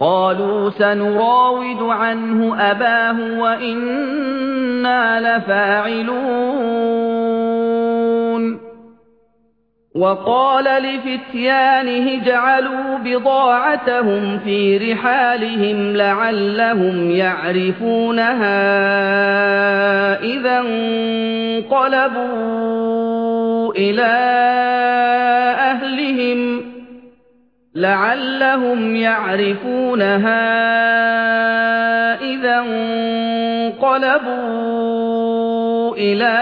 قَالُوا سَنُرَاوِدُ عَنْهُ أَبَاهُ وَإِنَّا لَفَاعِلُونَ. وَقَالَ لِفِتْيَانِهِ اجْعَلُوا بِضَاعَتَهُمْ فِي رِحَالِهِمْ لَعَلَّهُمْ يَعْرِفُونَهَا إِذَا انقَلَبُوا إِلَى لَعَلَّهُمْ يَعْرِفُونَهَا إِذَا انقَلَبُوا إِلَى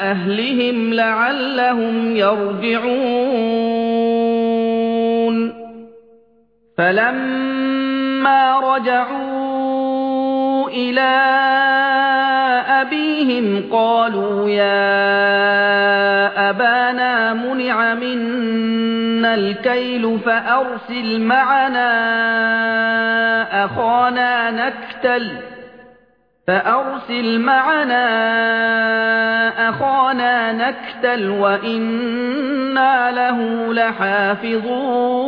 أَهْلِهِمْ لَعَلَّهُمْ يَرْجِعُونَ فَلَمَّا رَجَعُوا إِلَى أَبِيهِمْ قَالُوا يَا أَبَانَا مُنِعَ مِنَّا الْكَيْلُ فَأَرْسِلْ مَعَنَا أَخَانَا نَكْتَلْ فأرسل معنا أخانا نكتل وإنا له لحافظون